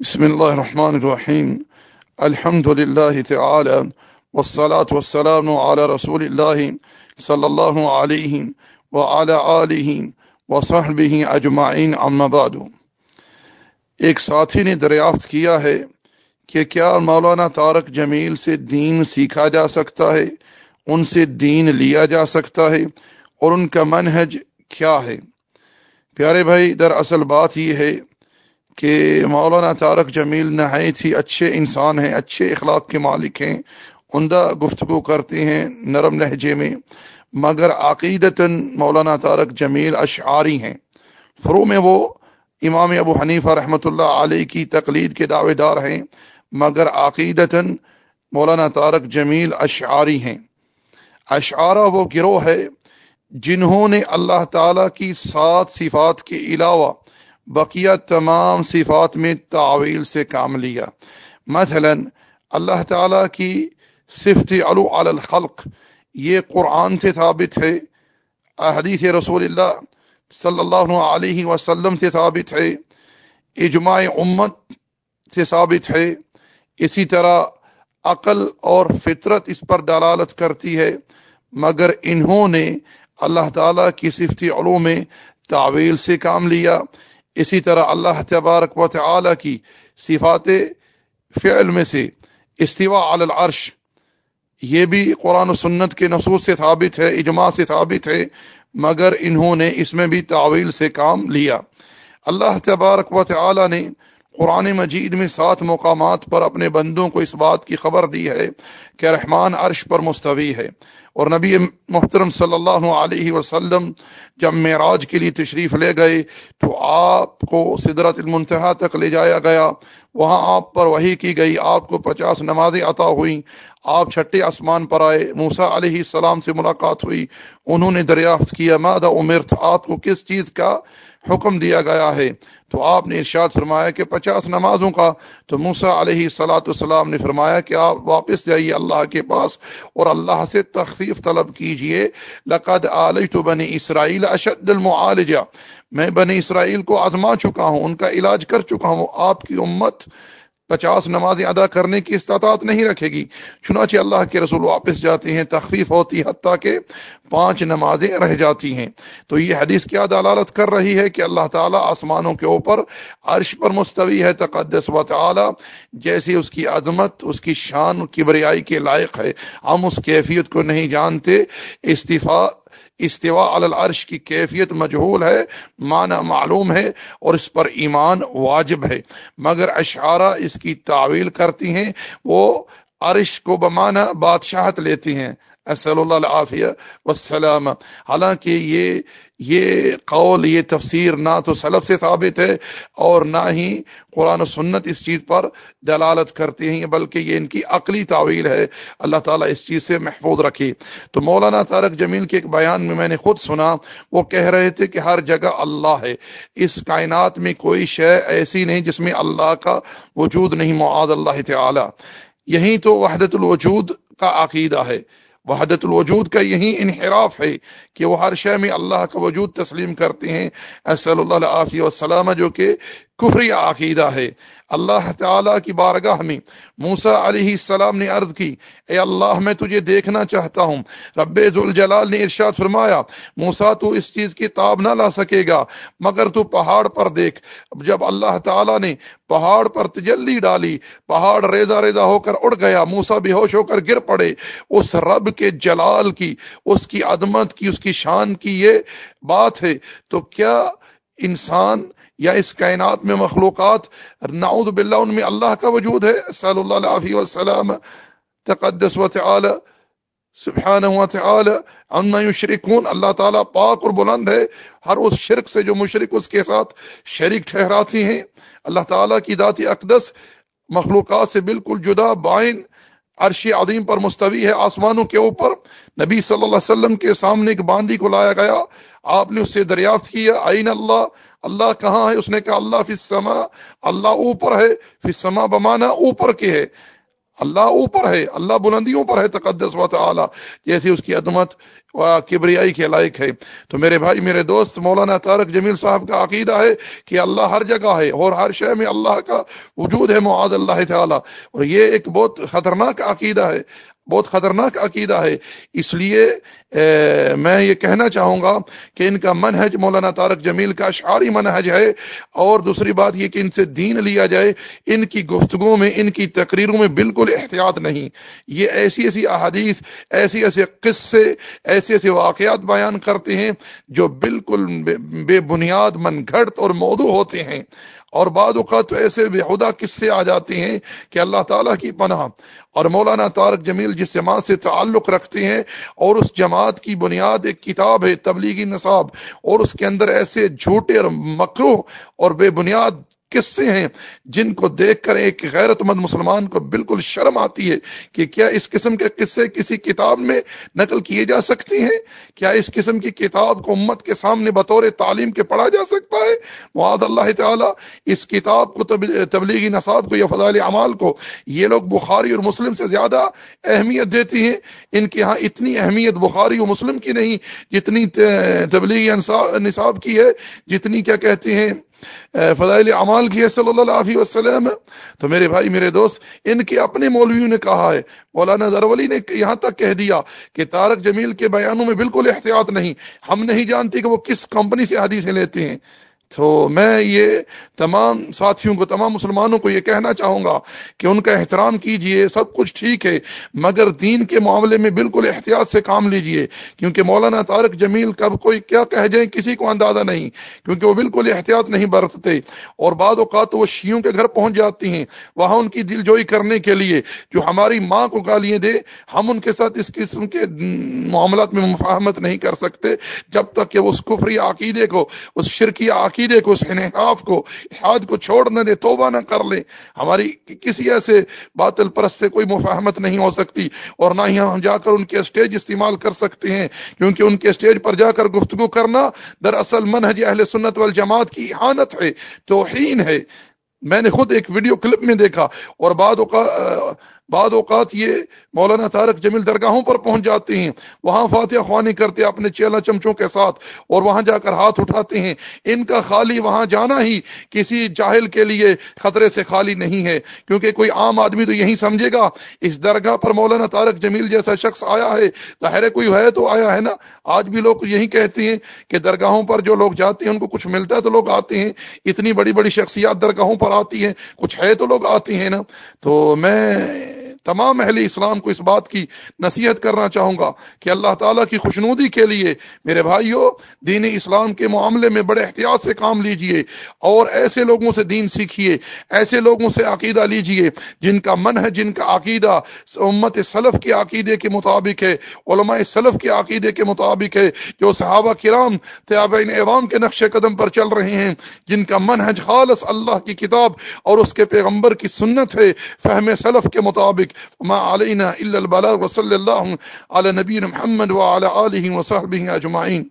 بسم الله الرحمن الرحيم. الحمد لله تعالى والصلاة والسلام على رسول الله صلى الله عليه وعلى آله وصحبه أجمعين. عما بعد، ایک ساتھی نے دریافت کیا ہے کہ کیا مولانا طارق جمیل سے دین سیکھا جا سکتا ہے؟ ان سے دین لیا جا سکتا ہے؟ اور ان کا منہج کیا ہے؟ پیارے بھائی در اصل بات یہ ہے کہ مولانا طارق جمیل نہایت ہی اچھے انسان ہیں، اچھے اخلاق کے مالک ہیں، عمدہ گفتگو کرتے ہیں نرم لہجے میں، مگر عقیدتاً مولانا طارق جمیل اشعاری ہیں۔ فرو میں وہ امام ابو حنیفہ رحمۃ اللہ علیہ کی تقلید کے دعوے دار ہیں، مگر عقیدتاً مولانا طارق جمیل اشعاری ہیں۔ اشعارہ وہ گروہ ہے جنہوں نے اللہ تعالی کی سات صفات کے علاوہ بقیہ تمام صفات میں تعویل سے کام لیا۔ مثلا اللہ تعالی کی صفت علو علی الخلق، یہ قرآن سے ثابت ہے حدیث رسول اللہ صلی اللہ علیہ وسلم سے ثابت ہے، اجماع امت سے ثابت ہے۔ اسی طرح عقل اور فطرت اس پر دلالت کرتی ہے، مگر انہوں نے اللہ تعالیٰ کی صفتی علوم میں تعویل سے کام لیا۔ اسی طرح اللہ تبارک و تعالی کی صفات فعل میں سے استوا علی العرش، یہ بھی قرآن و سنت کے نصوص سے ثابت ہے، اجماع سے ثابت ہے، مگر انہوں نے اس میں بھی تعویل سے کام لیا۔ اللہ تبارک و تعالی نے قرآن مجید میں سات مقامات پر اپنے بندوں کو اس بات کی خبر دی ہے کہ رحمان عرش پر مستوی ہے۔ اور نبی محترم صلی اللہ علیہ وسلم جب معراج کے لیے تشریف لے گئے تو آپ کو صدرت المنتہا تک لے جایا گیا۔ وہاں آپ پر وہی کی گئی، آپ کو پچاس نمازیں عطا ہوئیں۔ آپ چھٹے آسمان پر آئے موسا علیہ السلام سے ملاقات ہوئی۔ انہوں نے دریافت کیا مادہ عمر آپ کو کس چیز کا حکم دیا گیا ہے؟ تو آپ نے ارشاد فرمایا کہ پچاس نمازوں کا۔ تو موسا علیہ سلاۃ السلام نے فرمایا کہ آپ واپس جائیے اللہ کے پاس اور اللہ سے تخفیف طلب کیجیے۔ لقد عالج تو بنی اسرائیل اشد المعالجہ۔ میں بنی اسرائیل کو آزما چکا ہوں، ان کا علاج کر چکا ہوں۔ آپ کی امت پچاس نمازیں ادا کرنے کی استطاعت نہیں رکھے گی۔ چنانچہ اللہ کے رسول واپس جاتے ہیں، تخفیف ہوتی حتیٰ کہ پانچ نمازیں رہ جاتی ہیں۔ تو یہ حدیث کیا دلالت کر رہی ہے کہ اللہ تعالیٰ آسمانوں کے اوپر عرش پر مستوی ہے، تقدس و تعالی جیسی اس کی عظمت، اس کی شان، کی بریائی کے لائق ہے۔ ہم اس کیفیت کو نہیں جانتے استفاع استوا العرش کی کیفیت مجہول ہے، معنی معلوم ہے اور اس پر ایمان واجب ہے۔ مگر اشعارہ اس کی تعویل کرتی ہیں، وہ عرش کو بمانا بادشاہت لیتی ہیں۔ صلی اللہ عافیہ وسلام حالانکہ یہ یہ قول، یہ تفسیر نہ تو سلف سے ثابت ہے اور نہ ہی قرآن و سنت اس چیز پر دلالت کرتے ہیں، بلکہ یہ ان کی عقلی تعویل ہے، اللہ تعالیٰ اس چیز سے محفوظ رکھے۔ تو مولانا طارق جمیل کے ایک بیان میں میں نے خود سنا، وہ کہہ رہے تھے کہ ہر جگہ اللہ ہے۔ اس کائنات میں کوئی شے ایسی نہیں جس میں اللہ کا وجود نہیں، معاذ اللہ تعالی۔ یہی تو وحدت الوجود کا عقیدہ ہے۔ وحدت الوجود کا یہی انحراف ہے کہ وہ ہر شے میں اللہ کا وجود تسلیم کرتے ہیں۔ صلی اللہ علیہ وسلم جو کہ کفری عقیدہ ہے۔ اللہ تعالی کی بارگاہ میں موسا علیہ السلام نے عرض کی، اے اللہ، میں تجھے دیکھنا چاہتا ہوں۔ رب ذوالجلال نے ارشاد فرمایا موسا تو اس چیز کی تاب نہ لا سکے گا، مگر تو پہاڑ پر دیکھ۔ جب اللہ تعالی نے پہاڑ پر تجلی ڈالی، پہاڑ ریزا ریزا ہو کر اڑ گیا موسا بے ہوش ہو کر گر پڑے۔ اس رب کے جلال کی، اس کی عدمت کی، اس کی شان کی یہ بات ہے۔ تو کیا انسان یا اس کائنات میں مخلوقات، نعوذ باللہ، ان میں اللہ کا وجود ہے۔ صلی اللہ علیہ وسلم، تقدس و تعالی، سبحانہ و تعالی، عما یشرکون، اللہ تعالی پاک اور بلند ہے۔ ہر اس شرک سے جو مشرک اس کے ساتھ شریک ٹھہراتی ہیں۔ اللہ تعالی کی ذاتی اقدس مخلوقات سے بالکل جدا، بائن، عرش عظیم پر مستوی ہے۔ آسمانوں کے اوپر نبی صلی اللہ علیہ وسلم کے سامنے ایک باندی کو لایا گیا۔ آپ نے اس سے دریافت کیا، آئین اللہ؟ اللہ کہاں ہے؟ اس نے کہا اللہ فی السما، اللہ اوپر ہے۔ فی السما بمانا اوپر کے ہے۔ اللہ اوپر ہے، اللہ بلندیوں پر ہے، تقدس و تعالی۔ جیسی اس کی عدمت و کبریائی کے لائق ہے۔ تو میرے بھائی، میرے دوست، مولانا تارک جمیل صاحب کا عقیدہ ہے کہ اللہ ہر جگہ ہے اور ہر شے میں اللہ کا وجود ہے معاد اللہ تعالی۔ اور یہ ایک بہت خطرناک عقیدہ ہے۔ بہت خطرناک عقیدہ ہے۔ اس لیے میں یہ کہنا چاہوں گا کہ ان کا منہج مولانا تارک جمیل کا اشعاری منہج ہے۔ اور دوسری بات یہ کہ ان سے دین لیا جائے، ان کی گفتگو میں، ان کی تقریروں میں بالکل احتیاط نہیں۔ یہ ایسی ایسی احادیث، ایسی ایسے قصے ایسے ایسے واقعات بیان کرتے ہیں جو بالکل بے بنیاد، من گھڑت اور موضوع ہوتے ہیں۔ اور بعد اوقات ایسے بے قصے کس سے آ جاتے ہیں کہ اللہ تعالیٰ کی پناہ اور مولانا طارق جمیل جس جماعت سے تعلق رکھتے ہیں اور اس جماعت کی بنیاد ایک کتاب ہے تبلیغی نصاب اور اس کے اندر ایسے جھوٹے اور مکرو اور بے بنیاد قصے ہیں؟ جن کو دیکھ کر ایک غیرت مند مسلمان کو بالکل شرم آتی ہے کہ کیا اس قسم کے قصے کسی کتاب میں نقل کیے جا سکتے ہیں؟ کیا اس قسم کی کتاب کو امت کے سامنے بطور تعلیم کے پڑھا جا سکتا ہے؟ معاد اللہ تعالیٰ، اس کتاب کو تبلیغی نصاب کو یا فضال اعمال کو یہ لوگ بخاری اور مسلم سے زیادہ اہمیت دیتی ہیں۔ ان کے ہاں اتنی اہمیت بخاری اور مسلم کی نہیں جتنی تبلیغی نصاب کی ہے، جتنی کیا کہتے ہیں فضائل اعمال کی ہے صلی اللہ علیہ وسلم۔ تو میرے بھائی، میرے دوست، ان کے اپنے مولویوں نے کہا ہے، مولانا زرولی نے یہاں تک کہہ دیا کہ تارک جمیل کے بیانوں میں بالکل احتیاط نہیں۔ ہم نہیں جانتے کہ وہ کس کمپنی سے حدیثیں لیتے ہیں۔ تو میں یہ تمام ساتھیوں کو، تمام مسلمانوں کو یہ کہنا چاہوں گا کہ ان کا احترام کیجیے، سب کچھ ٹھیک ہے، مگر دین کے معاملے میں بالکل احتیاط سے کام لیجیے، کیونکہ مولانا طارق جمیل کب کوئی کیا کہہ جائیں کسی کو اندازہ نہیں، کیونکہ وہ بالکل احتیاط نہیں برتتے، اور بعد اوقات وہ شیوں کے گھر پہنچ جاتی ہیں، وہاں ان کی دل جوئی کرنے کے لیے جو ہماری ماں کو گالیاں دے، ہم ان کے ساتھ اس قسم کے معاملات میں مفاہمت نہیں کر سکتے، جب تک کہ وہ اس کفری عقیدے کو، اس شرکی عقیدے عقیدے کو اس انحراف کو حاد کو چھوڑ نہ دے، توبہ نہ کر لے۔ ہماری کسی ایسے باطل پرست سے کوئی مفاہمت نہیں ہو سکتی اور نہ ہی ہم جا کر ان کے اسٹیج استعمال کر سکتے ہیں، کیونکہ ان کے اسٹیج پر جا کر گفتگو کرنا دراصل منہج اہل سنت والجماعت کی احانت ہے، توہین ہے۔ میں نے خود ایک ویڈیو کلپ میں دیکھا اور بعد اوقات بعد اوقات یہ مولانا تارک جمیل درگاہوں پر پہنچ جاتے ہیں، وہاں فاتحہ خوانی کرتے اپنے چیلا چمچوں کے ساتھ اور وہاں جا کر ہاتھ اٹھاتے ہیں۔ ان کا خالی وہاں جانا ہی کسی جاہل کے لیے خطرے سے خالی نہیں ہے، کیونکہ کوئی عام آدمی تو یہی سمجھے گا، اس درگاہ پر مولانا تارک جمیل جیسا شخص آیا ہے، ظاہر کوئی ہے تو آیا ہے نا۔ آج بھی لوگ یہی کہتے ہیں کہ درگاہوں پر جو لوگ جاتے ہیں، ان کو کچھ ملتا ہے تو لوگ آتے ہیں۔ اتنی بڑی بڑی شخصیات درگاہوں پر آتی ہیں، کچھ ہے تو لوگ آتے ہیں نا۔ تو میں تمام اہل اسلام کو اس بات کی نصیحت کرنا چاہوں گا کہ اللہ تعالیٰ کی خوشنودی کے لیے میرے بھائیوں دین اسلام کے معاملے میں بڑے احتیاط سے کام لیجیے اور ایسے لوگوں سے دین سیکھیے ایسے لوگوں سے عقیدہ لیجیے جن کا من ہے جن کا عقیدہ امت سلف کے عقیدے کے مطابق ہے، علماء سلف کے عقیدے کے مطابق ہے، جو صحابہ کرام تیابین عوام کے نقش قدم پر چل رہے ہیں، جن کا منہج خالص اللہ کی کتاب اور اس کے پیغمبر کی سنت ہے، فہم سلف کے مطابق۔ وما علينا إلا البلاغ وصلى الله على نبينا محمد وعلى آله وصحبه أجمعين